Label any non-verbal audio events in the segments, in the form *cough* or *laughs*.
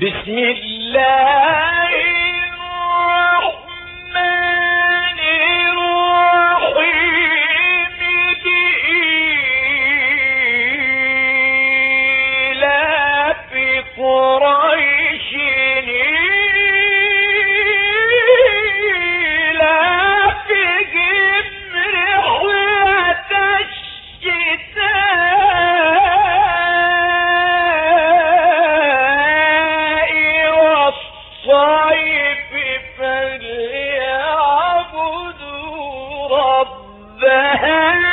بسم الله رب *laughs*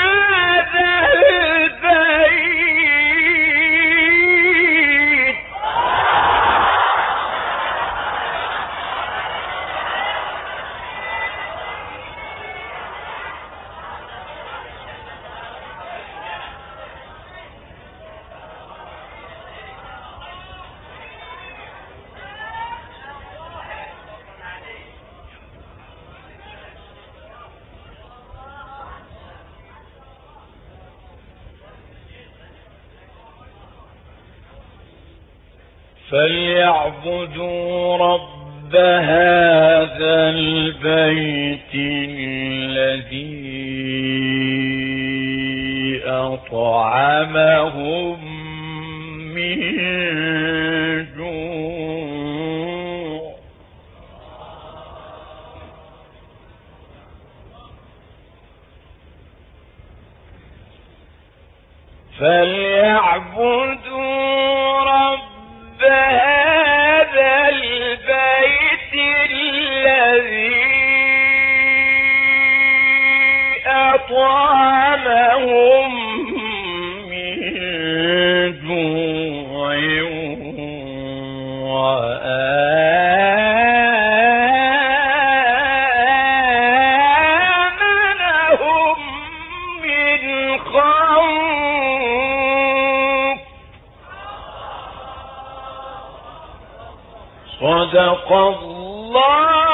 فليعبدوا رب هذا البيت الذي أطعمهم من جوع. فليعبدوا أطعمهم من جوع وآمنهم من خوف. صدق الله